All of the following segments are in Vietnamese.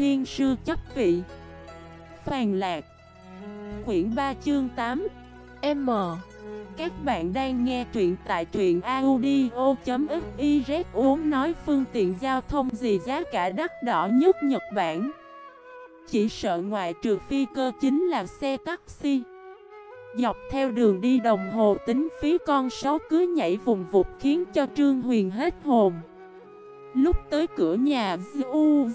thiên sư chấp vị. Phàn lạc. Quyển 3 chương 8 M. Các bạn đang nghe truyện tại truyện audio.xyz uống nói phương tiện giao thông gì giá cả đắt đỏ nhất Nhật Bản. Chỉ sợ ngoại trừ phi cơ chính là xe taxi. Dọc theo đường đi đồng hồ, tính phí con sáu cứ nhảy vùng vụt khiến cho Trương Huyền hết hồn. Lúc tới cửa nhà Zu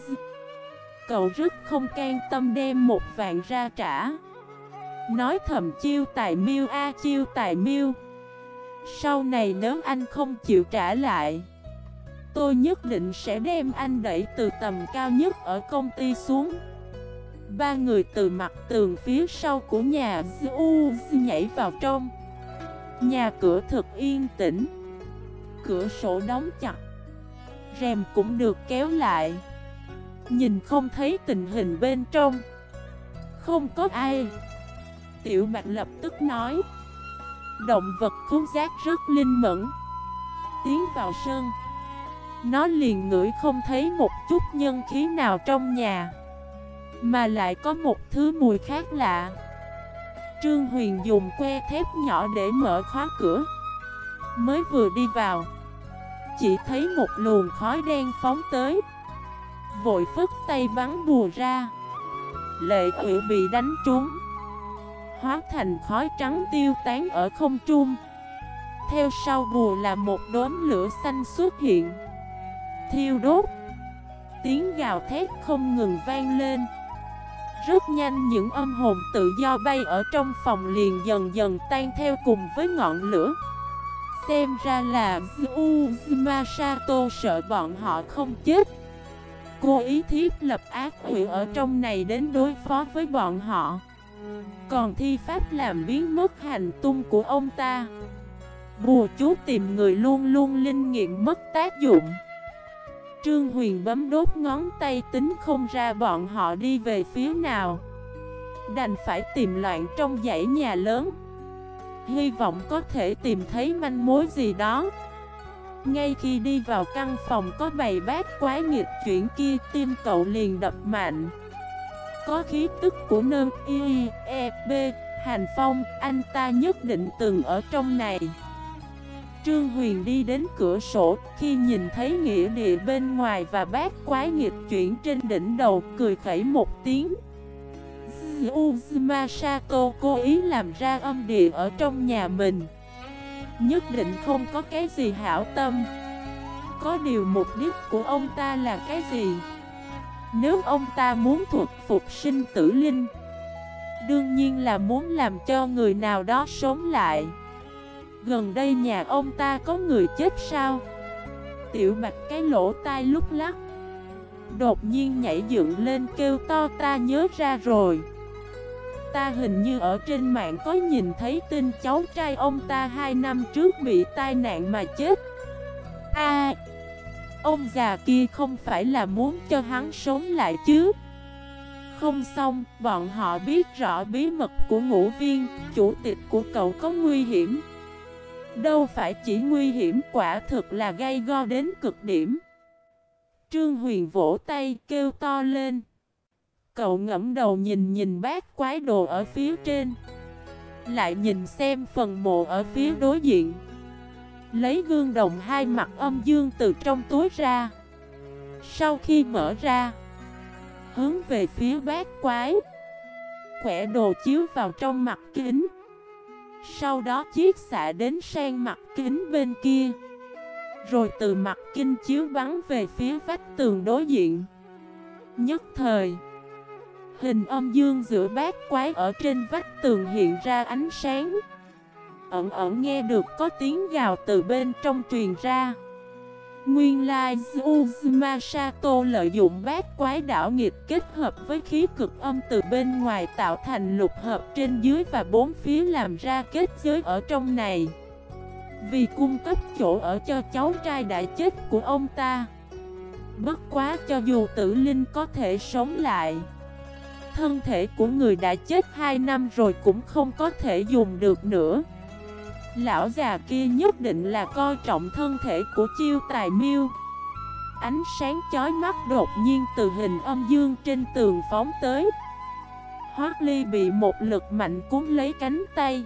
Cậu rất không can tâm đem một vạn ra trả. Nói thầm chiêu tài miêu, a chiêu tài miêu. Sau này nếu anh không chịu trả lại, Tôi nhất định sẽ đem anh đẩy từ tầm cao nhất ở công ty xuống. Ba người từ mặt tường phía sau của nhà Du nhảy vào trong. Nhà cửa thật yên tĩnh, Cửa sổ đóng chặt, Rèm cũng được kéo lại. Nhìn không thấy tình hình bên trong. Không có ai. Tiểu Bạch lập tức nói. Động vật khúc giác rất linh mẫn. Tiến vào sân. Nó liền ngửi không thấy một chút nhân khí nào trong nhà. Mà lại có một thứ mùi khác lạ. Trương Huyền dùng que thép nhỏ để mở khóa cửa. Mới vừa đi vào, Chỉ thấy một luồng khói đen phóng tới. Vội phức tay bắn bùa ra. Lệ quỷ bị đánh trúng. Hóa thành khói trắng tiêu tán ở không trung. Theo sau bùa là một đốm lửa xanh xuất hiện. Thiêu đốt. Tiếng gào thét không ngừng vang lên. Rất nhanh những âm hồn tự do bay ở trong phòng liền dần dần tan theo cùng với ngọn lửa. Xem ra là Uzuma Sato sợ bọn họ không chết. Cô ý thiết lập ác quỷ ở trong này đến đối phó với bọn họ. Còn thi pháp làm biến mất hành tung của ông ta. Bùa chú tìm người luôn luôn linh nghiệm mất tác dụng. Trương Huyền bấm đốt ngón tay tính không ra bọn họ đi về phía nào. Đành phải tìm loạn trong dãy nhà lớn. Hy vọng có thể tìm thấy manh mối gì đó ngay khi đi vào căn phòng có bầy bát quái nghịch chuyển kia tim cậu liền đập mạnh. Có khí tức của nơm y, e, b, hành phong, anh ta nhất định từng ở trong này. Trương Huyền đi đến cửa sổ khi nhìn thấy nghĩa địa bên ngoài và bát quái nghịch chuyển trên đỉnh đầu cười khẩy một tiếng. Uzuma Sato cố ý làm ra âm địa ở trong nhà mình. Nhất định không có cái gì hảo tâm. Có điều mục đích của ông ta là cái gì? Nếu ông ta muốn thuộc phục sinh tử linh, Đương nhiên là muốn làm cho người nào đó sống lại. Gần đây nhà ông ta có người chết sao? Tiểu bạch cái lỗ tai lúc lắc, Đột nhiên nhảy dựng lên kêu to, ta nhớ ra rồi ta hình như ở trên mạng có nhìn thấy tin cháu trai ông ta 2 năm trước bị tai nạn mà chết. A ông già kia không phải là muốn cho hắn sống lại chứ? Không xong, bọn họ biết rõ bí mật của ngũ viên, chủ tịch của cậu có nguy hiểm. Đâu phải chỉ nguy hiểm quả thực là gây go đến cực điểm. Trương Huyền vỗ tay kêu to lên. Cậu ngẫm đầu nhìn nhìn bát quái đồ ở phía trên. Lại nhìn xem phần mộ ở phía đối diện. Lấy gương đồng hai mặt âm dương từ trong túi ra. Sau khi mở ra, Hướng về phía bát quái. Khỏe đồ chiếu vào trong mặt kính. Sau đó chiếc xạ đến sang mặt kính bên kia. Rồi từ mặt kinh chiếu bắn về phía vách tường đối diện. Nhất thời Hình âm dương giữa bát quái ở trên vách tường hiện ra ánh sáng. Ẩn ẩn nghe được có tiếng gào từ bên trong truyền ra. Nguyên lai Uzuma Sato lợi dụng bát quái đảo nghịch kết hợp với khí cực âm từ bên ngoài tạo thành lục hợp trên dưới và bốn phía làm ra kết giới ở trong này. Vì cung cấp chỗ ở cho cháu trai đã chết của ông ta. Bất quá cho dù tử linh có thể sống lại thân thể của người đã chết 2 năm rồi cũng không có thể dùng được nữa. Lão già kia nhất định là coi trọng thân thể của chiêu tài miêu. Ánh sáng chói mắt đột nhiên từ hình âm dương trên tường phóng tới. Hoác ly bị một lực mạnh cuốn lấy cánh tay.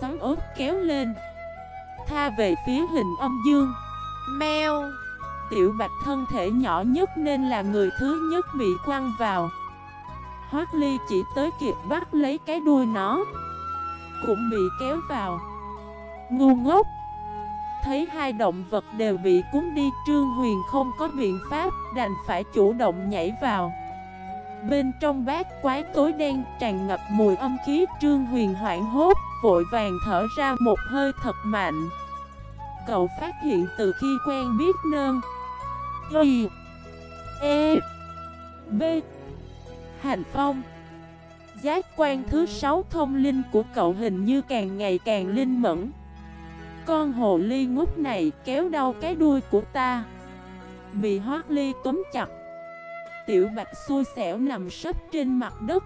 Xoắn ớt kéo lên. Tha về phía hình âm dương. Mèo! Tiểu bạch thân thể nhỏ nhất nên là người thứ nhất bị quăng vào. Hoác ly chỉ tới kịp bắt lấy cái đuôi nó. Cũng bị kéo vào. Ngu ngốc. Thấy hai động vật đều bị cuốn đi, Trương Huyền không có biện pháp, Đành phải chủ động nhảy vào. Bên trong bát quái tối đen tràn ngập mùi âm khí, Trương Huyền hoảng hốt, Vội vàng thở ra một hơi thật mạnh. Cậu phát hiện từ khi quen biết nơn. Y. E. B. Hành Phong. Giác quan thứ sáu thông linh của cậu hình như càng ngày càng linh mẫn. Con hồ ly ngốc này kéo đau cái đuôi của ta. Bị hoác ly túm chặt. Tiểu bạch xui xẻo nằm sấp trên mặt đất.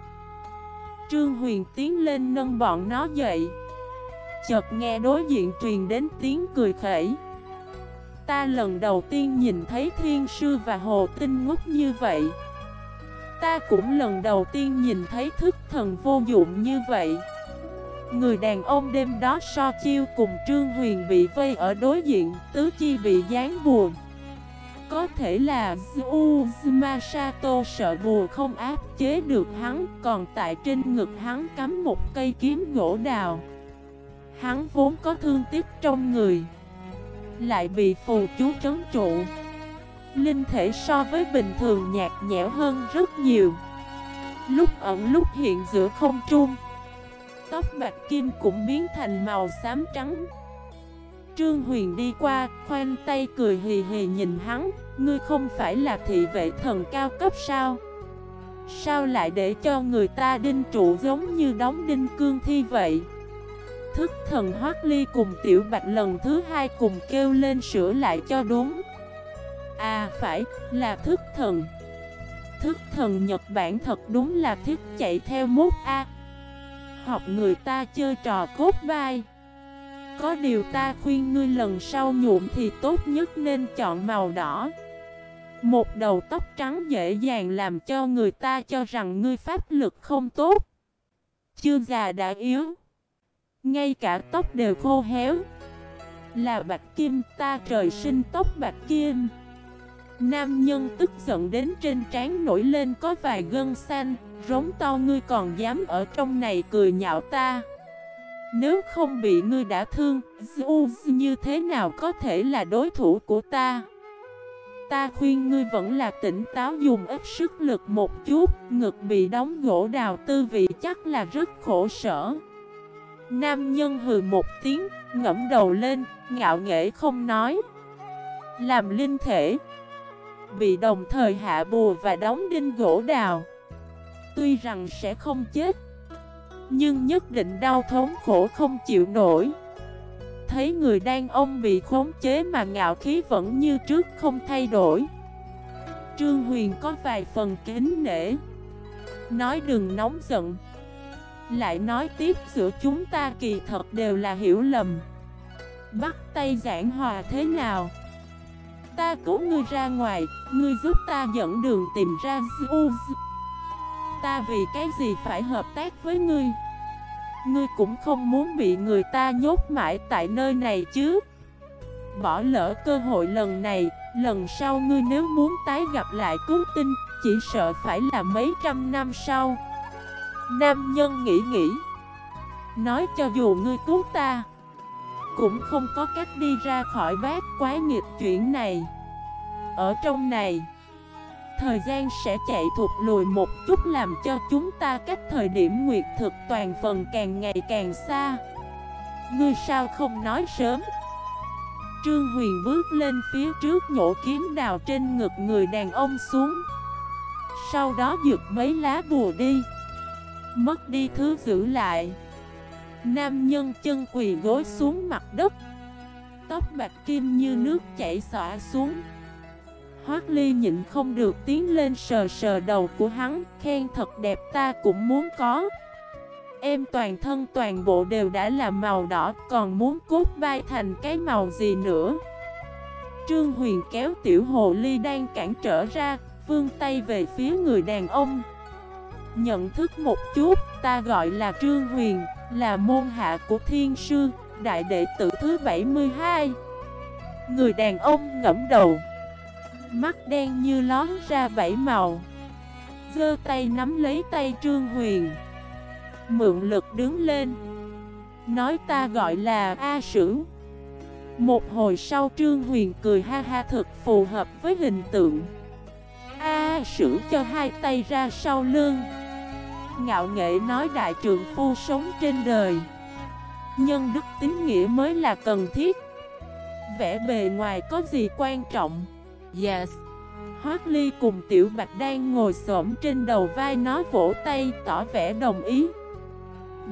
Trương Huyền tiến lên nâng bọn nó dậy. Chợt nghe đối diện truyền đến tiếng cười khẩy. Ta lần đầu tiên nhìn thấy thiên sư và hồ tinh ngốc như vậy. Ta cũng lần đầu tiên nhìn thấy thức thần vô dụng như vậy. Người đàn ông đêm đó so chiêu cùng Trương Huyền bị vây ở đối diện, Tứ chi bị dán buồn Có thể là Uzuma sợ bùa không áp chế được hắn, Còn tại trên ngực hắn cắm một cây kiếm gỗ đào. Hắn vốn có thương tiếc trong người, Lại bị phù chú trấn trụ. Linh thể so với bình thường nhạt nhẽo hơn rất nhiều. Lúc ẩn lúc hiện giữa không trung Tóc bạc kim cũng biến thành màu xám trắng. Trương Huyền đi qua, khoanh tay cười hì hì nhìn hắn Ngươi không phải là thị vệ thần cao cấp sao? Sao lại để cho người ta đinh trụ giống như đóng đinh cương thi vậy? Thức thần hoác ly cùng tiểu bạch lần thứ hai cùng kêu lên sửa lại cho đúng. À phải, là thức thần. Thức thần Nhật Bản thật đúng là thích chạy theo mốt A. Học người ta chơi trò cốt vai. Có điều ta khuyên ngươi lần sau nhuộm thì tốt nhất nên chọn màu đỏ. Một đầu tóc trắng dễ dàng làm cho người ta cho rằng ngươi pháp lực không tốt. Chưa già đã yếu. Ngay cả tóc đều khô héo. Là bạch kim ta trời sinh tóc bạch kim. Nam nhân tức giận đến trên trán nổi lên có vài gân xanh, Rống to ngươi còn dám ở trong này cười nhạo ta. Nếu không bị ngươi đã thương Zeus như thế nào có thể là đối thủ của ta. Ta khuyên ngươi vẫn là tỉnh táo dùng ít sức lực một chút, Ngực bị đóng gỗ đào tư vị chắc là rất khổ sở. Nam nhân hừ một tiếng, ngẫm đầu lên, Ngạo nghễ không nói. Làm linh thể Bị đồng thời hạ bùa và đóng đinh gỗ đào. Tuy rằng sẽ không chết, Nhưng nhất định đau thống khổ không chịu nổi. Thấy người đàn ông bị khống chế mà ngạo khí vẫn như trước không thay đổi. Trương Huyền có vài phần kính nể. Nói đừng nóng giận. Lại nói tiếp giữa chúng ta kỳ thật đều là hiểu lầm. Bắt tay giảng hòa thế nào? Ta cứu ngươi ra ngoài, Ngươi giúp ta dẫn đường tìm ra Zeus Ta vì cái gì phải hợp tác với ngươi? Ngươi cũng không muốn bị người ta nhốt mãi tại nơi này chứ. Bỏ lỡ cơ hội lần này, Lần sau ngươi nếu muốn tái gặp lại cứu tinh, Chỉ sợ phải là mấy trăm năm sau. Nam nhân nghĩ nghĩ, Nói cho dù ngươi cứu ta cũng không có cách đi ra khỏi bát quái nghiệp chuyển này. Ở trong này, Thời gian sẽ chạy thụt lùi một chút làm cho chúng ta cách thời điểm nguyệt thực toàn phần càng ngày càng xa. Ngươi sao không nói sớm? Trương Huyền bước lên phía trước nhổ kiếm đào trên ngực người đàn ông xuống. Sau đó giựt mấy lá bùa đi. Mất đi thứ giữ lại. Nam nhân chân quỳ gối xuống mặt đất. Tóc bạc kim như nước chảy xỏa xuống. Hoác Ly nhịn không được tiến lên sờ sờ đầu của hắn, Khen thật đẹp ta cũng muốn có. Em toàn thân toàn bộ đều đã là màu đỏ, Còn muốn cốt vai thành cái màu gì nữa? Trương Huyền kéo tiểu hồ ly đang cản trở ra Vương tay về phía người đàn ông. Nhận thức một chút, Ta gọi là Trương Huyền, Là môn hạ của Thiên Sư. Đại đệ tử thứ 72 Người đàn ông ngẫm đầu. Mắt đen như lón ra bảy màu. Giơ tay nắm lấy tay Trương Huyền. Mượn lực đứng lên. Nói ta gọi là A Sử. Một hồi sau Trương Huyền cười ha ha thực phù hợp với hình tượng. A Sử cho hai tay ra sau lưng. Ngạo nghệ nói đại trường phu sống trên đời. Nhân đức tín nghĩa mới là cần thiết. Vẽ bề ngoài có gì quan trọng? Yes. Hoác Ly cùng Tiểu Bạch đang ngồi xổm trên đầu vai nó vỗ tay tỏ vẻ đồng ý.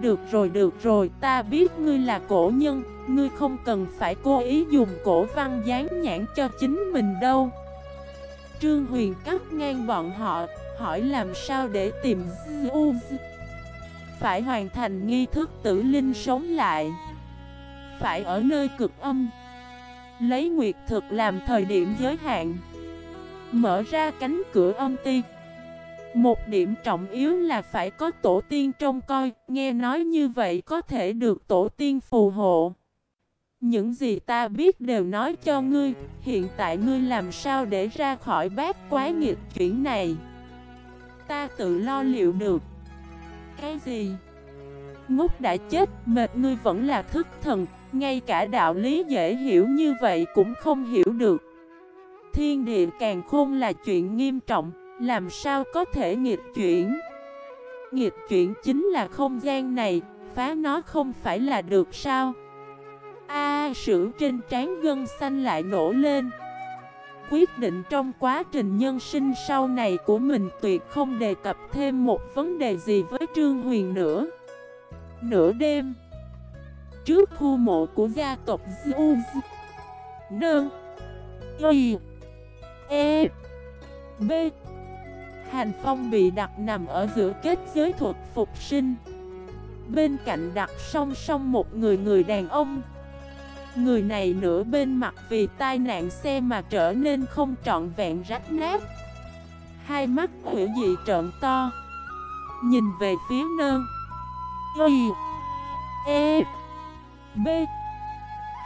Được rồi được rồi, ta biết ngươi là cổ nhân, Ngươi không cần phải cố ý dùng cổ văn dán nhãn cho chính mình đâu. Trương Huyền cắt ngang bọn họ, Hỏi làm sao để tìm Zuz phải hoàn thành nghi thức tử linh sống lại. Phải ở nơi cực âm. Lấy nguyệt thực làm thời điểm giới hạn. Mở ra cánh cửa âm ti. Một điểm trọng yếu là phải có tổ tiên trông coi. Nghe nói như vậy có thể được tổ tiên phù hộ. Những gì ta biết đều nói cho ngươi. Hiện tại ngươi làm sao để ra khỏi bát quái nghiệt chuyển này? Ta tự lo liệu được. Cái gì? Ngốc đã chết, mệt ngươi vẫn là thức thần. Ngay cả đạo lý dễ hiểu như vậy cũng không hiểu được. Thiên địa càng khôn là chuyện nghiêm trọng Làm sao có thể nghịch chuyển? Nghịch chuyển chính là không gian này Phá nó không phải là được sao? A à, sử trên trán gân xanh lại nổ lên quyết định trong quá trình nhân sinh sau này của mình tuyệt không đề cập thêm một vấn đề gì với Trương Huyền nữa. Nửa đêm, trước khu mộ của gia tộc Zuz, Nương, Y, E, B, Hành Phong bị đặt nằm ở giữa kết giới thuật phục sinh. Bên cạnh đặt song song một người người đàn ông Người này nửa bên mặt vì tai nạn xe mà trở nên không trọn vẹn rách nát. Hai mắt hữu dị trợn to. Nhìn về phía nơ Y E B.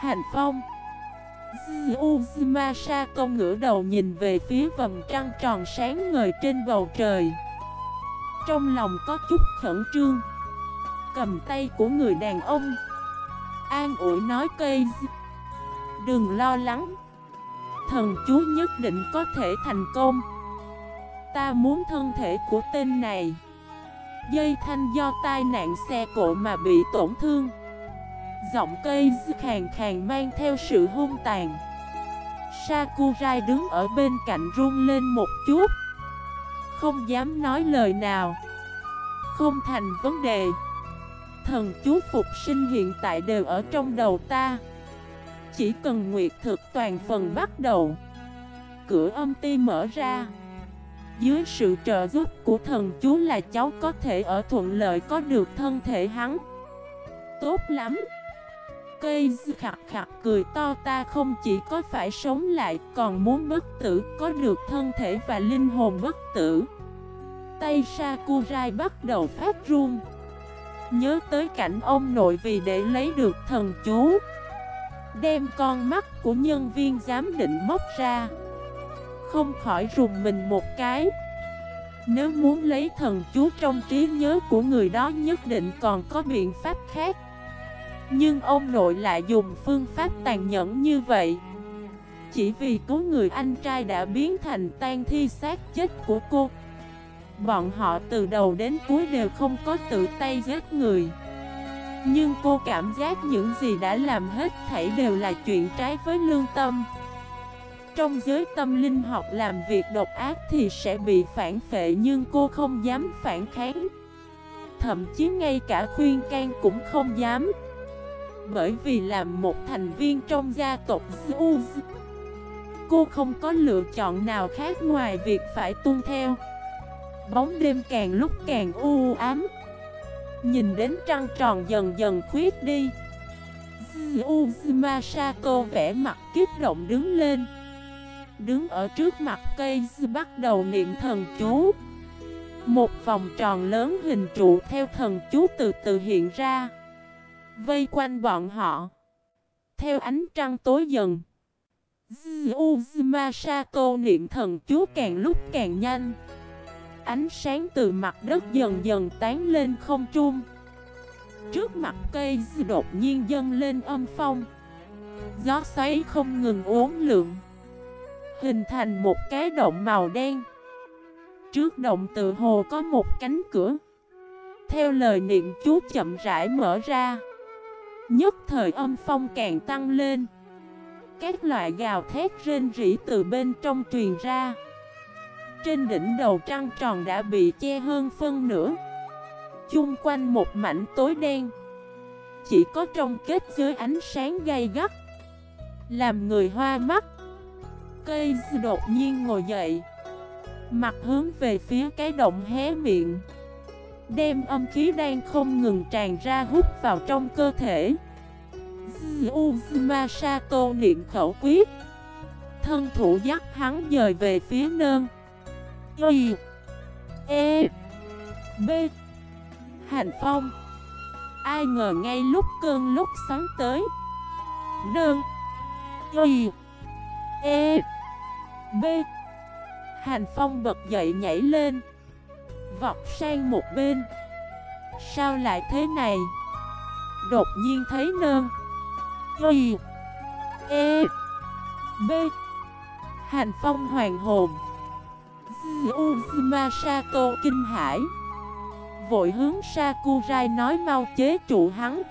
Hành Phong. Uzumasa công ngửa đầu nhìn về phía vầng trăng tròn sáng ngời trên bầu trời. Trong lòng có chút khẩn trương. Cầm tay của người đàn ông. An ủi nói cây. Đừng lo lắng. Thần chú nhất định có thể thành công. Ta muốn thân thể của tên này. Dây thanh do tai nạn xe cộ mà bị tổn thương. Giọng cây khàn khàn mang theo sự hung tàn. Sakurai đứng ở bên cạnh run lên một chút. Không dám nói lời nào. Không thành vấn đề thần chú phục sinh hiện tại đều ở trong đầu ta. Chỉ cần nguyệt thực toàn phần bắt đầu, Cửa âm ti mở ra. Dưới sự trợ giúp của thần chú là cháu có thể ở thuận lợi có được thân thể hắn. Tốt lắm. Cây khặt khặt cười to ta không chỉ có phải sống lại, còn muốn bất tử, có được thân thể và linh hồn bất tử. Tay Sakurai bắt đầu phát run. Nhớ tới cảnh ông nội vì để lấy được thần chú. Đem con mắt của nhân viên giám định móc ra. Không khỏi rùng mình một cái. Nếu muốn lấy thần chú trong trí nhớ của người đó nhất định còn có biện pháp khác. Nhưng ông nội lại dùng phương pháp tàn nhẫn như vậy. Chỉ vì có người anh trai đã biến thành tan thi xác chết của cô. Bọn họ từ đầu đến cuối đều không có tự tay giết người. Nhưng cô cảm giác những gì đã làm hết thảy đều là chuyện trái với lương tâm. Trong giới tâm linh học làm việc độc ác thì sẽ bị phản phệ nhưng cô không dám phản kháng. Thậm chí ngay cả khuyên can cũng không dám. Bởi vì làm một thành viên trong gia tộc Zeus, Cô không có lựa chọn nào khác ngoài việc phải tuân theo. Bóng đêm càng lúc càng u ám. Nhìn đến trăng tròn dần dần khuyết đi. Uzuma Sato vẽ mặt kích động đứng lên. Đứng ở trước mặt cây bắt đầu niệm thần chú. Một vòng tròn lớn hình trụ theo thần chú từ từ hiện ra. Vây quanh bọn họ. Theo ánh trăng tối dần. Uzuma Sato niệm thần chú càng lúc càng nhanh. Ánh sáng từ mặt đất dần dần tán lên không trung. Trước mặt cây đột nhiên dâng lên âm phong. Gió xoáy không ngừng uốn lượn, Hình thành một cái động màu đen. Trước động tự hồ có một cánh cửa. Theo lời niệm chú chậm rãi mở ra. Nhất thời âm phong càng tăng lên. Các loại gào thét rên rỉ từ bên trong truyền ra. Trên đỉnh đầu trăng tròn đã bị che hơn phân nửa. Chung quanh một mảnh tối đen. Chỉ có trong kết giới ánh sáng gay gắt. Làm người hoa mắt. Cây đột nhiên ngồi dậy. Mặt hướng về phía cái động hé miệng. Đem âm khí đang không ngừng tràn ra hút vào trong cơ thể. Uzuma Sato niệm khẩu quyết. Thân thủ dắt hắn dời về phía nơn. Y E B. Hành phong. Ai ngờ ngay lúc cơn lúc sáng tới. Đơn. Y. E. B. Hành phong bật dậy nhảy lên. Vọt sang một bên. Sao lại thế này? Đột nhiên thấy nơn. Y. E. B. Hành phong hoàng hồn. Uzuma Sato kinh hải. Vội hướng Sakurai nói mau chế trụ hắn.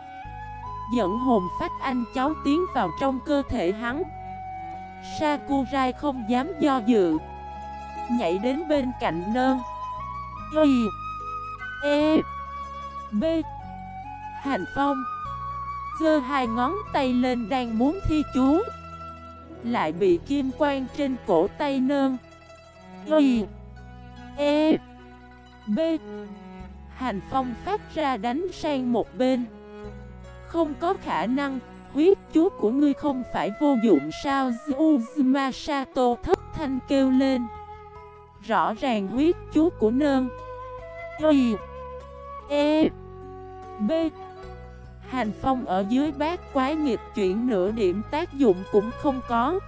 Dẫn hồn phách anh cháu tiến vào trong cơ thể hắn. Sakurai không dám do dự. Nhảy đến bên cạnh nơ. Y E B. Hành phong. Giơ hai ngón tay lên đang muốn thi chú. Lại bị kim quang trên cổ tay nơn Y E B. Hành phong phát ra đánh sang một bên. Không có khả năng, Huyết chú của ngươi không phải vô dụng sao? Uzuma Sato thất thanh kêu lên. Rõ ràng huyết chú của nơn. Y E B. Hành phong ở dưới bát quái nghiệp chuyển nửa điểm tác dụng cũng không có.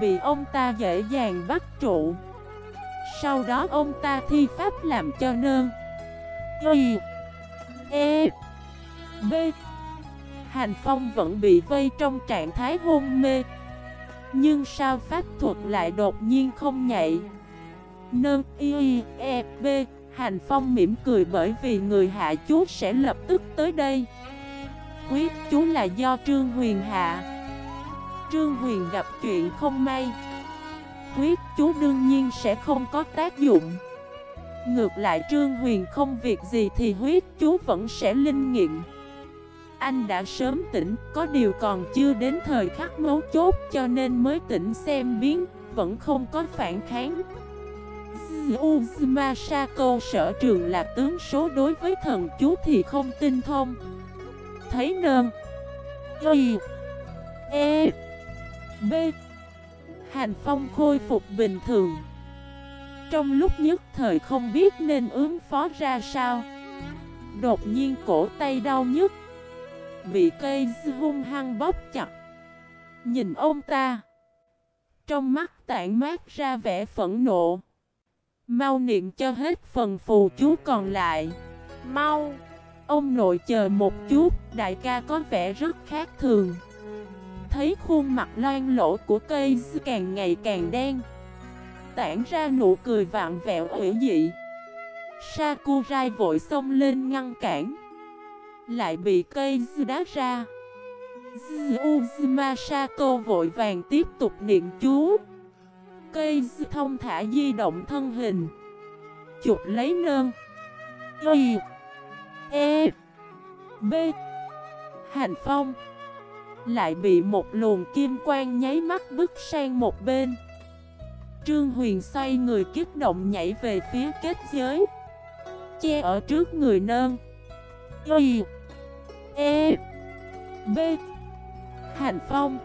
Bị ông ta dễ dàng bắt trụ. Sau đó ông ta thi pháp làm cho nơ Y E B. Hành phong vẫn bị vây trong trạng thái hôn mê. Nhưng sao pháp thuật lại đột nhiên không nhạy? Nơ Y E B. Hành phong mỉm cười bởi vì người hạ chú sẽ lập tức tới đây. Quyết chú là do Trương Huyền hạ. Trương Huyền gặp chuyện không may. Quyết chú đương nhiên sẽ không có tác dụng. Ngược lại Trương Huyền không việc gì thì huyết chú vẫn sẽ linh nghiệm. Anh đã sớm tỉnh, có điều còn chưa đến thời khắc mấu chốt cho nên mới tỉnh xem biến, vẫn không có phản kháng. Uzuma Sako sở trường là tướng số đối với thần chú thì không tinh thông. Thấy nơn. Y. E. B. Hành phong khôi phục bình thường. Trong lúc nhất thời không biết nên ứng phó ra sao, Đột nhiên cổ tay đau nhức, Bị cây hung hăng bóp chặt. Nhìn ông ta, Trong mắt tản mát ra vẻ phẫn nộ. Mau niệm cho hết phần phù chú còn lại. Mau, Ông nội chờ một chút, Đại ca có vẻ rất khác thường. Thấy khuôn mặt loan lỗ của cây càng ngày càng đen. Tản ra nụ cười vạn vẹo ủy dị. Sakurai vội xông lên ngăn cản. Lại bị cây đá ra. Uzuma Sato vội vàng tiếp tục niệm chú. Cây thông thả di động thân hình. Chụp lấy nơn. Y. E. B. Hành phong. Lại bị một luồng kim quang nháy mắt bước sang một bên. Trương Huyền xoay người kích động nhảy về phía kết giới. Che ở trước người nơn. Y E B. Hành phong.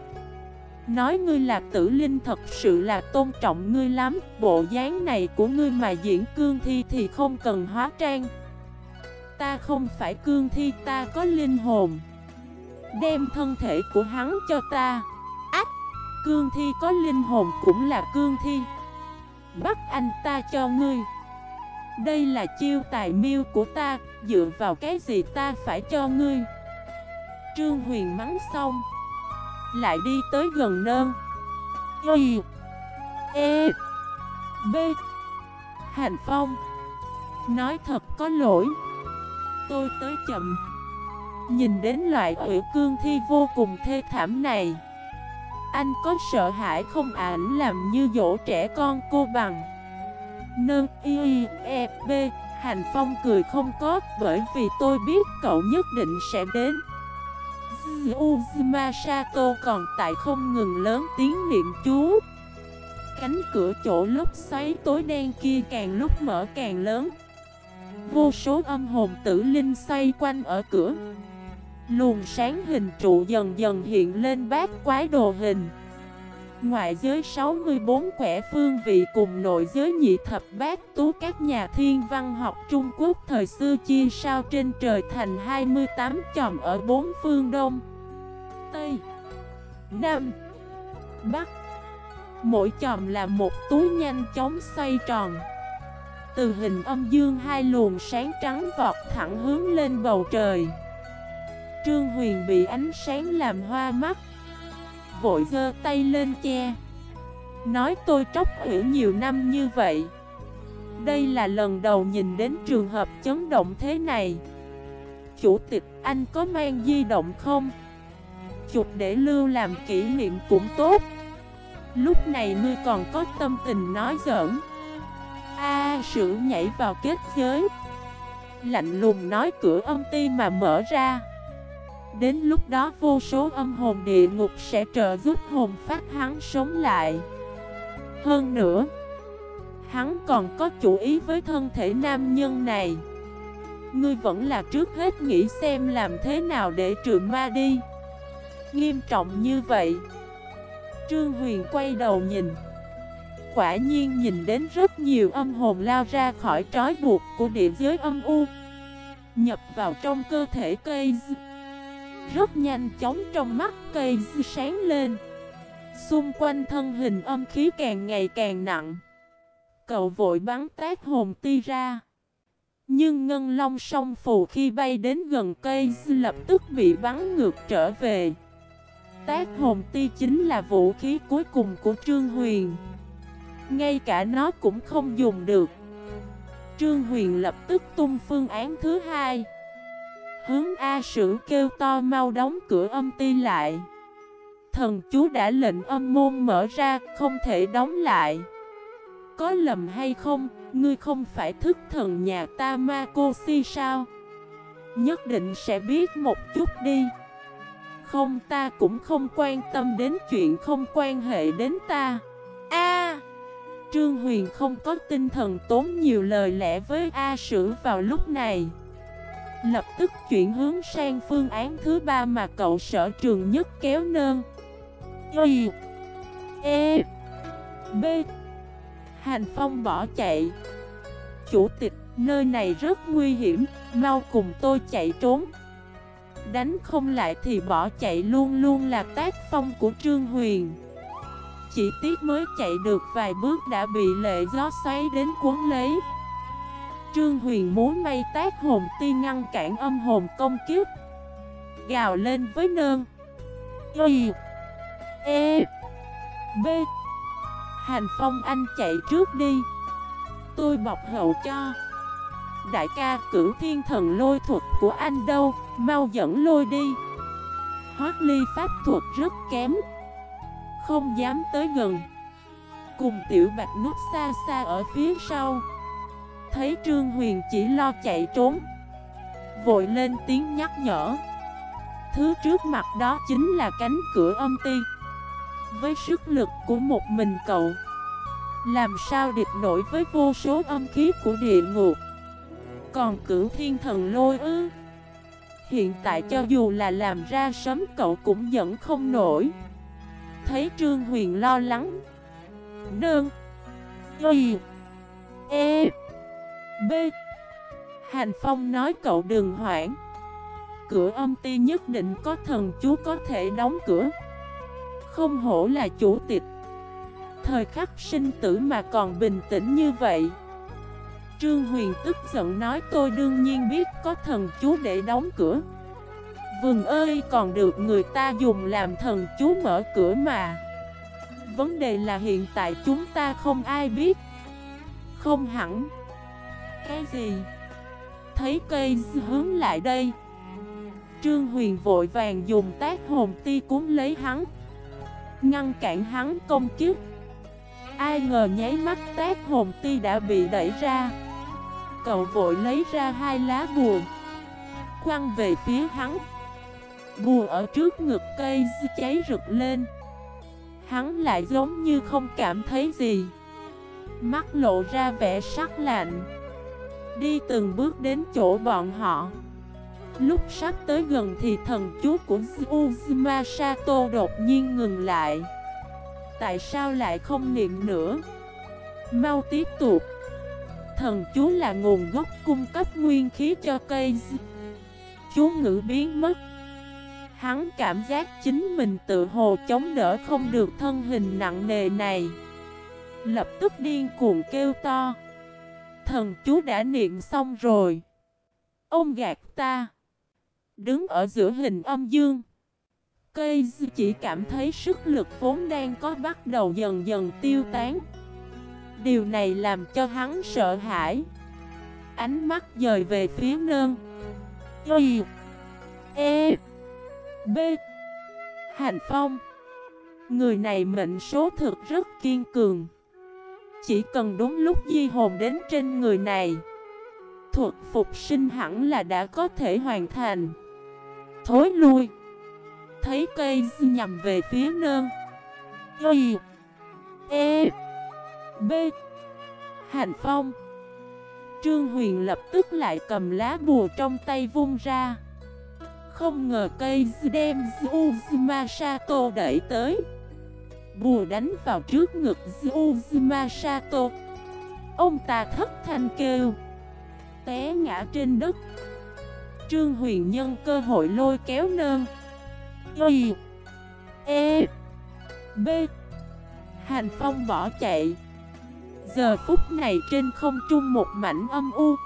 Nói ngươi là tử linh thật sự là tôn trọng ngươi lắm. Bộ dáng này của ngươi mà diễn cương thi thì không cần hóa trang. Ta không phải cương thi, ta có linh hồn. Đem thân thể của hắn cho ta. Ách, Cương thi có linh hồn cũng là cương thi. Bắt anh ta cho ngươi. Đây là chiêu tài miêu của ta, Dựa vào cái gì ta phải cho ngươi? Trương Huyền mắng xong, Lại đi tới gần nơn. Y E B. Hành Phong, Nói thật có lỗi. Tôi tới chậm. Nhìn đến loại ủy cương thi vô cùng thê thảm này, Anh có sợ hãi không? Ảnh làm như dỗ trẻ con cô bằng. Nâng y e b, Hành Phong cười không có, Bởi vì tôi biết cậu nhất định sẽ đến. Uzuma Sato còn tại không ngừng lớn tiếng niệm chú. Cánh cửa chỗ lúc xoáy tối đen kia càng lúc mở càng lớn. Vô số âm hồn tử linh xoay quanh ở cửa. Luồng sáng hình trụ dần dần hiện lên bát quái đồ hình. Ngoại giới 64 quẻ phương vị cùng nội giới nhị thập bát tú các nhà thiên văn học Trung Quốc thời xưa chia sao trên trời thành 28 chòm ở bốn phương Đông. Tây, Nam, Bắc. Mỗi chòm là một túi nhanh chóng xoay tròn. Từ hình âm dương hai luồng sáng trắng vọt thẳng hướng lên bầu trời. Trương Huyền bị ánh sáng làm hoa mắt. Vội giơ tay lên che. Nói tôi tróc hiểu nhiều năm như vậy. Đây là lần đầu nhìn đến trường hợp chấn động thế này. Chủ tịch anh có mang di động không? Chụp để lưu làm kỷ niệm cũng tốt. Lúc này ngươi còn có tâm tình nói giỡn. A à, sử nhảy vào kết giới. Lạnh lùng nói cửa âm ti mà mở ra. Đến lúc đó vô số âm hồn địa ngục sẽ trợ giúp hồn phát hắn sống lại. Hơn nữa, Hắn còn có chủ ý với thân thể nam nhân này. Ngươi vẫn là trước hết nghĩ xem làm thế nào để trừ ma đi. Nghiêm trọng như vậy, Trương Huyền quay đầu nhìn. Quả nhiên nhìn đến rất nhiều âm hồn lao ra khỏi trói buộc của địa giới âm u, Nhập vào trong cơ thể cây rất nhanh chóng trong mắt cây sáng lên. Xung quanh thân hình âm khí càng ngày càng nặng. Cậu vội bắn tác hồn ti ra. Nhưng ngân long song phù khi bay đến gần cây lập tức bị bắn ngược trở về. Tác hồn ti chính là vũ khí cuối cùng của Trương Huyền. Ngay cả nó cũng không dùng được. Trương Huyền lập tức tung phương án thứ hai. Hướng A Sử kêu to mau đóng cửa âm ti lại. Thần chú đã lệnh âm môn mở ra, Không thể đóng lại. Có lầm hay không, Ngươi không phải thức thần nhà ta ma cô si sao? Nhất định sẽ biết một chút đi. Không, ta cũng không quan tâm đến chuyện không quan hệ đến ta. A! Trương Huyền không có tinh thần tốn nhiều lời lẽ với A Sử vào lúc này. Lập tức chuyển hướng sang phương án thứ ba mà cậu sở trường nhất kéo nơn Y E B. Hành Phong bỏ chạy. Chủ tịch, nơi này rất nguy hiểm, mau cùng tôi chạy trốn. Đánh không lại thì bỏ chạy luôn luôn là tác phong của Trương Huyền. Chỉ tiếc mới chạy được vài bước đã bị lệ gió xoáy đến cuốn lấy. Trương Huyền muốn mây tác hồn ti ngăn cản âm hồn công kiếp. Gào lên với nơn. Y. E. B. Hành Phong anh chạy trước đi. Tôi bọc hậu cho. Đại ca cửu thiên thần lôi thuật của anh đâu? Mau dẫn lôi đi. Hoác ly pháp thuật rất kém. Không dám tới gần. Cùng tiểu bạch nút xa xa ở phía sau. Thấy Trương Huyền chỉ lo chạy trốn. Vội lên tiếng nhắc nhở. Thứ trước mặt đó chính là cánh cửa âm ti. Với sức lực của một mình cậu, Làm sao địch nổi với vô số âm khí của địa ngục? Còn cửu thiên thần lôi ư? Hiện tại cho dù là làm ra sấm, cậu cũng vẫn không nổi. Thấy Trương Huyền lo lắng. Nương. Y. E. B. Hành Phong nói cậu đừng hoảng. Cửa âm ti nhất định có thần chú có thể đóng cửa. Không hổ là chủ tịch. Thời khắc sinh tử mà còn bình tĩnh như vậy. Trương Huyền tức giận nói tôi đương nhiên biết có thần chú để đóng cửa. Vườn ơi, còn được người ta dùng làm thần chú mở cửa mà. Vấn đề là hiện tại chúng ta không ai biết. Không hẳn. Cái gì? Thấy cây hướng lại đây. Trương Huyền vội vàng dùng tác hồn ti cúng lấy hắn, Ngăn cản hắn công kiếp. Ai ngờ nháy mắt tác hồn ti đã bị đẩy ra. Cậu vội lấy ra hai lá bùa Quăng về phía hắn. Bùa ở trước ngực cây cháy rực lên. Hắn lại giống như không cảm thấy gì. Mắt lộ ra vẻ sắc lạnh. Đi từng bước đến chỗ bọn họ. Lúc sắp tới gần thì thần chú của Uzuma Sato đột nhiên ngừng lại. Tại sao lại không niệm nữa? Mau tiếp tục. Thần chú là nguồn gốc cung cấp nguyên khí cho cây Chú ngữ biến mất. Hắn cảm giác chính mình tự hồ chống đỡ không được thân hình nặng nề này. Lập tức điên cuồng kêu to. Thần chú đã niệm xong rồi. Ông gạt ta. Đứng ở giữa hình âm dương. Cây chỉ cảm thấy sức lực vốn đang có bắt đầu dần dần tiêu tán. Điều này làm cho hắn sợ hãi. Ánh mắt dời về phía nơn. Y. E. B. Hành Phong. Người này mệnh số thực rất kiên cường. Chỉ cần đúng lúc di hồn đến trên người này, Thuật phục sinh hẳn là đã có thể hoàn thành. Thối lui. Thấy cây nhằm về phía nơn. Y. E. B. Hành Phong. Trương Huyền lập tức lại cầm lá bùa trong tay vung ra. Không ngờ cây đem Uzuma Sato đẩy tới. Bùa đánh vào trước ngực Uzuma Sato. Ông ta thất thanh kêu. Té ngã trên đất. Trương Huyền nhân cơ hội lôi kéo nơn. Y E B. Hành Phong bỏ chạy. Giờ phút này trên không trung một mảnh âm u.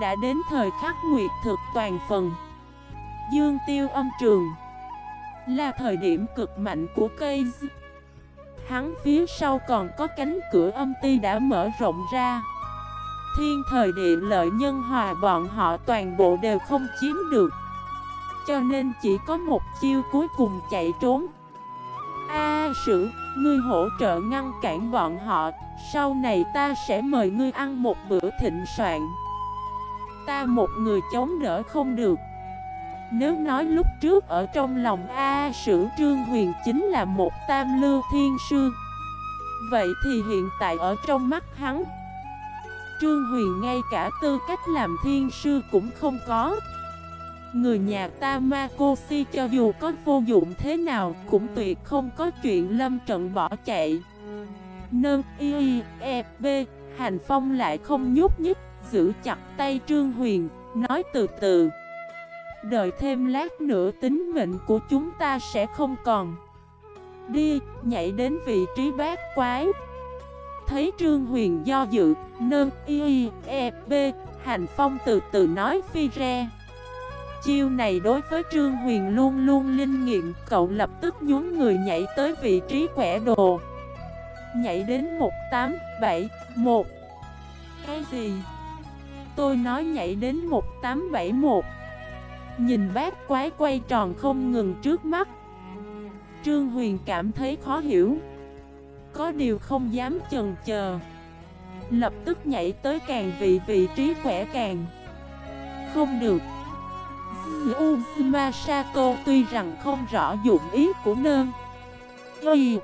Đã đến thời khắc nguyệt thực toàn phần. Dương tiêu âm trường. Là thời điểm cực mạnh của cây Hắn phía sau còn có cánh cửa âm ti đã mở rộng ra. Thiên thời địa lợi nhân hòa bọn họ toàn bộ đều không chiếm được. Cho nên chỉ có một chiêu cuối cùng chạy trốn. A sử, ngươi hỗ trợ ngăn cản bọn họ. Sau này ta sẽ mời ngươi ăn một bữa thịnh soạn. Ta một người chống đỡ không được. Nếu nói lúc trước ở trong lòng A sử trương huyền chính là một tam lưu thiên sư, Vậy thì hiện tại ở trong mắt hắn, Trương Huyền ngay cả tư cách làm thiên sư cũng không có. Người nhà ta si cho dù có vô dụng thế nào cũng tuyệt không có chuyện lâm trận bỏ chạy. Nâng y e b, Hành Phong lại không nhúc nhích, Giữ chặt tay Trương Huyền, Nói từ từ. Đợi thêm lát nữa tính mệnh của chúng ta sẽ không còn. Đi, nhảy đến vị trí bát quái. Thấy Trương Huyền do dự Nâng y e b Hành Phong từ từ nói phi re. Chiêu này đối với Trương Huyền luôn luôn linh nghiệm Cậu lập tức nhún người nhảy tới vị trí quẻ đồ. Nhảy đến 1871 Cái gì? Tôi nói nhảy đến 1871 Nhìn bát quái quay tròn không ngừng trước mắt. Trương Huyền cảm thấy khó hiểu. Có điều không dám chần chờ Lập tức nhảy tới càng vị vị trí khỏe càng. Không được. Uzuma tuy rằng không rõ dụng ý của nơn. Y.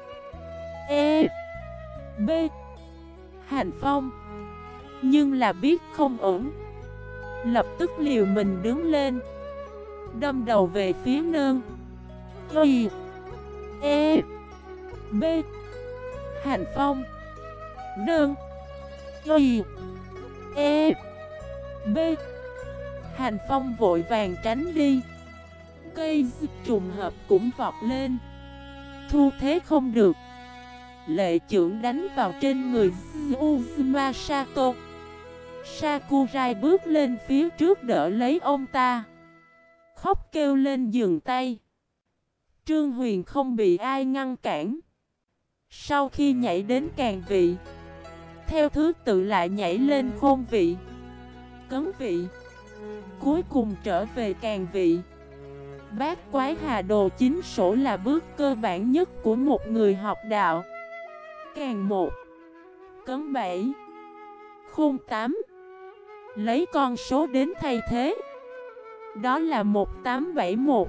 E. B. Hành Phong. Nhưng là biết không ổn. Lập tức liều mình đứng lên. Đâm đầu về phía nơn Y E B. Hàn phong. Nơn Y E B. Hàn phong vội vàng tránh đi. Cây trùng hợp cũng vọt lên. Thu thế không được. Lệ trưởng đánh vào trên người Uzuma Sato Sakurai bước lên phía trước đỡ lấy ông ta. Khóc kêu lên giường tay. Trương Huyền không bị ai ngăn cản. Sau khi nhảy đến càng vị, Theo thứ tự lại nhảy lên khôn vị, Cấn vị, Cuối cùng trở về càng vị. Bát quái hà đồ chính sổ là bước cơ bản nhất của một người học đạo. Càng một, Cấn bảy, Khôn tám. Lấy con số đến thay thế. Đó là 1871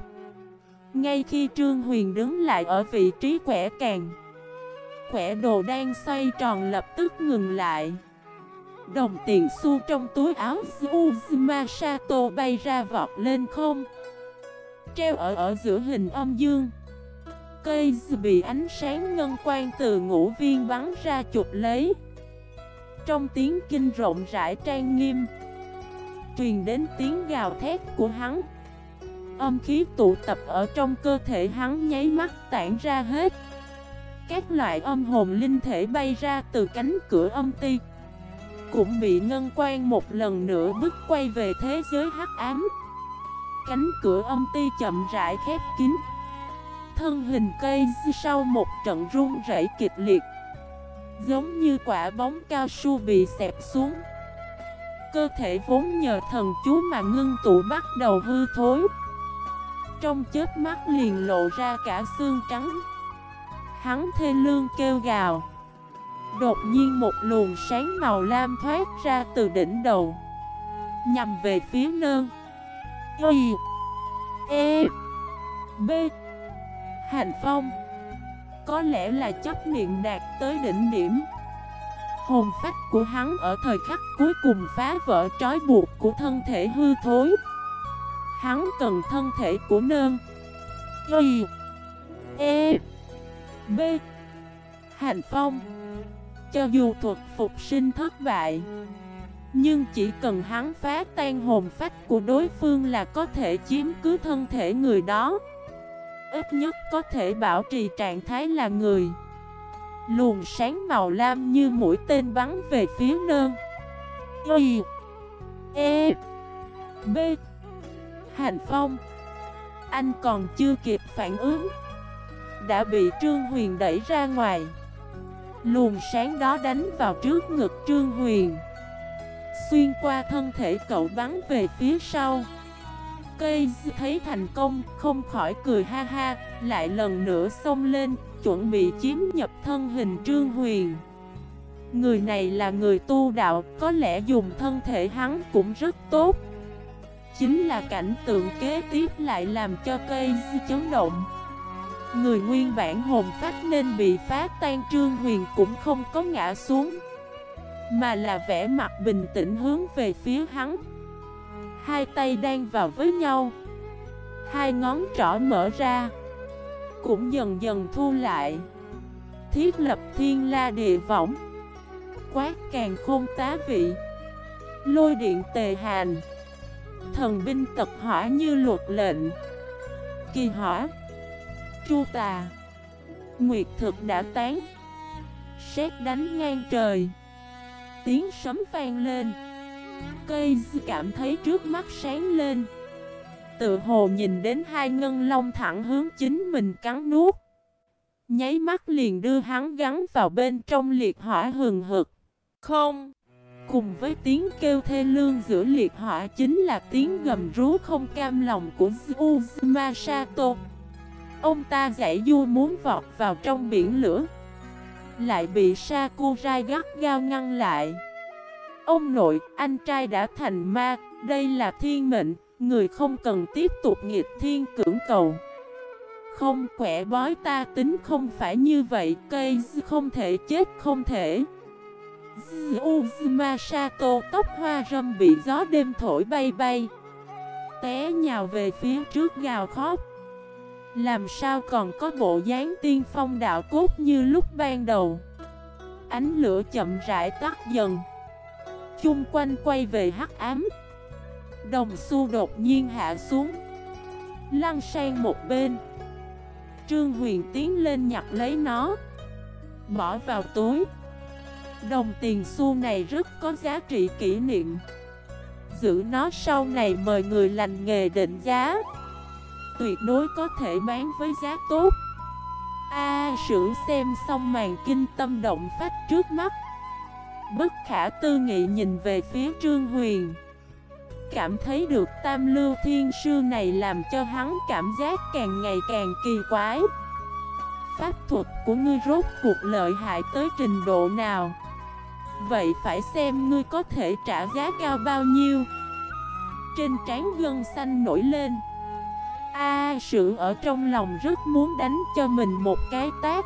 Ngay khi Trương Huyền đứng lại ở vị trí quẻ càng Quẻ đồ đang xoay tròn lập tức ngừng lại. Đồng tiền xu trong túi áo Uzuma Sato bay ra vọt lên không, Treo ở ở giữa hình âm dương. Cây bị ánh sáng ngân quang từ ngũ viên bắn ra chụp lấy. Trong tiếng kinh rộng rãi trang nghiêm Truyền đến tiếng gào thét của hắn. Âm khí tụ tập ở trong cơ thể hắn nháy mắt tản ra hết. Các loại âm hồn linh thể bay ra từ cánh cửa âm ti, Cũng bị ngân quan một lần nữa bước quay về thế giới hắc ám. Cánh cửa âm ti chậm rãi khép kín. Thân hình cây sau một trận run rẩy kịch liệt, Giống như quả bóng cao su bị xẹp xuống. Cơ thể vốn nhờ thần chú mà ngưng tụ bắt đầu hư thối. Trong chết mắt liền lộ ra cả xương trắng. Hắn thê lương kêu gào. Đột nhiên một luồng sáng màu lam thoát ra từ đỉnh đầu. Nhằm về phía nơn. Y. E. B. Hành phong. Có lẽ là chấp niệm đạt tới đỉnh điểm. Hồn phách của hắn ở thời khắc cuối cùng phá vỡ trói buộc của thân thể hư thối. Hắn cần thân thể của nơn Y E B. Hành phong. Cho dù thuật phục sinh thất bại, Nhưng chỉ cần hắn phá tan hồn phách của đối phương là có thể chiếm cứ thân thể người đó. Ít nhất có thể bảo trì trạng thái là người. Luồng sáng màu lam như mũi tên bắn về phía nơn. Y E B. Hành Phong. Anh còn chưa kịp phản ứng. Đã bị Trương Huyền đẩy ra ngoài. Luồng sáng đó đánh vào trước ngực Trương Huyền. Xuyên qua thân thể cậu bắn về phía sau. Cây thấy thành công, không khỏi cười ha ha, lại lần nữa xông lên, chuẩn bị chiếm nhập thân hình Trương Huyền. Người này là người tu đạo, có lẽ dùng thân thể hắn cũng rất tốt. Chính là cảnh tượng kế tiếp lại làm cho cây chấn động. Người nguyên bản hồn phách nên bị phá tan Trương Huyền cũng không có ngã xuống Mà là vẻ mặt bình tĩnh hướng về phía hắn Hai tay đang vào với nhau. Hai ngón trỏ mở ra. Cũng dần dần thu lại. Thiết lập thiên la địa võng. Quát càng khôn tá vị. Lôi điện tề hành Thần binh tập hỏa như luật lệnh. Kỳ hỏa. Chu tà. Nguyệt thực đã tán. Xét đánh ngang trời. Tiếng sấm vang lên. Cây cảm thấy trước mắt sáng lên. Tự hồ nhìn đến hai ngân long thẳng hướng chính mình cắn nuốt. Nháy mắt liền đưa hắn gắn vào bên trong liệt hỏa hừng hực. Không. Cùng với tiếng kêu thê lương giữa liệt hỏa chính là tiếng gầm rú không cam lòng của Uzuma Sato Ông ta giải du muốn vọt vào trong biển lửa. Lại bị Sakurai gắt gao ngăn lại. Ông nội, anh trai đã thành ma, đây là thiên mệnh, người không cần tiếp tục nghịch thiên cưỡng cầu. Không quẻ bói ta tính không phải như vậy, cây không thể chết không thể. Uzuma Sato tóc hoa râm bị gió đêm thổi bay bay Té nhào về phía trước gào khóc Làm sao còn có bộ dáng tiên phong đạo cốt như lúc ban đầu Ánh lửa chậm rãi tắt dần Chung quanh quay về hắc ám. Đồng xu đột nhiên hạ xuống. Lăn sang một bên. Trương Huyền tiến lên nhặt lấy nó. Bỏ vào túi. Đồng tiền xu này rất có giá trị kỷ niệm. Giữ nó sau này mời người lành nghề định giá. Tuyệt đối có thể bán với giá tốt. A à, sử xem xong màn kinh tâm động phát trước mắt. Bất khả tư nghị nhìn về phía Trương Huyền. Cảm thấy được tam lưu thiên sư này làm cho hắn cảm giác càng ngày càng kỳ quái. Pháp thuật của ngươi rốt cuộc lợi hại tới trình độ nào? Vậy phải xem ngươi có thể trả giá cao bao nhiêu. Trên trán gân xanh nổi lên. A à, sự ở trong lòng rất muốn đánh cho mình một cái tác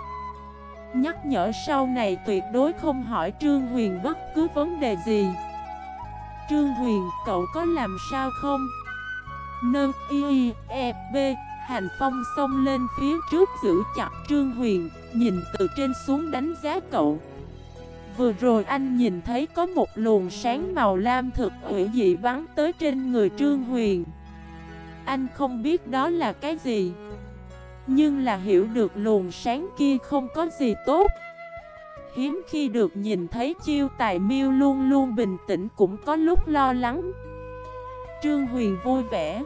Nhắc nhở sau này tuyệt đối không hỏi Trương Huyền bất cứ vấn đề gì. Trương Huyền, cậu có làm sao không? Nơ y e b Hành Phong xông lên phía trước giữ chặt Trương Huyền Nhìn từ trên xuống đánh giá cậu. Vừa rồi anh nhìn thấy có một luồng sáng màu lam thực ủy dị bắn tới trên người Trương Huyền. Anh không biết đó là cái gì. Nhưng là hiểu được luồng sáng kia không có gì tốt. Hiếm khi được nhìn thấy chiêu tài miêu luôn luôn bình tĩnh cũng có lúc lo lắng. Trương Huyền vui vẻ.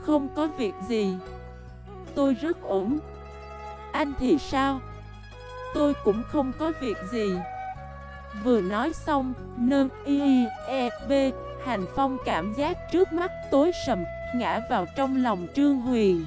Không có việc gì. Tôi rất ổn. Anh thì sao? Tôi cũng không có việc gì. Vừa nói xong, nơ y e b Hành Phong cảm giác trước mắt tối sầm, ngã vào trong lòng Trương Huyền.